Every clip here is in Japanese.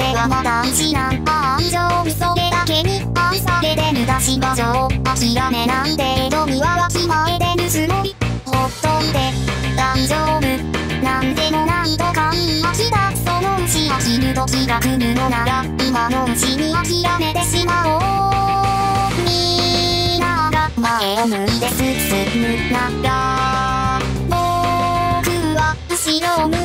ではまだ石なんか安情にそれだけに愛されて無駄し馬上諦めなんて江戸にはわきまえてでつもりほっといて大丈夫。なんでもないとかみんな来たそのうち飽きる時が来るのなら今のうちに諦めてしまおうみんなが前を向いて進むなら僕は後ろを向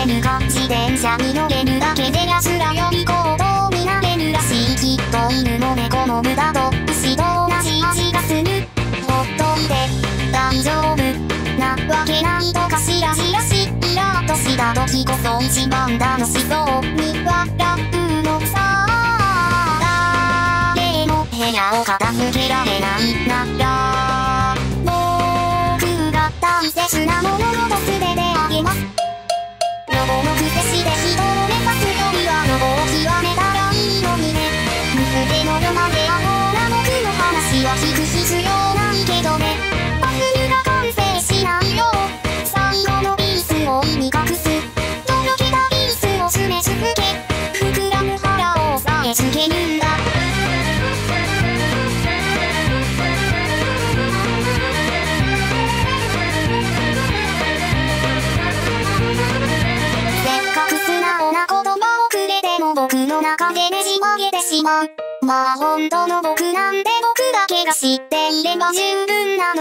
知ってるか自転車に乗れるだけで奴らより行動になれるらしいきっと犬も猫も豚と牛と同じ味がするほっといて大丈夫なわけなんとかしらじらしイラッとした時こそ一番楽しそうに笑うのさ誰も部屋を片付けられないなら僕が大切なもののと全て話は聞く必要ないけどね。パズルが完成しないよ。最後のピースを意味隠す。とろけたピースを詰め続け膨らむ腹を押さえつけるんだせっかく素直な言葉をくれても僕の中でねじ曲げてしまう。まあ本当の僕なんで僕だけが知っていれば十分な。の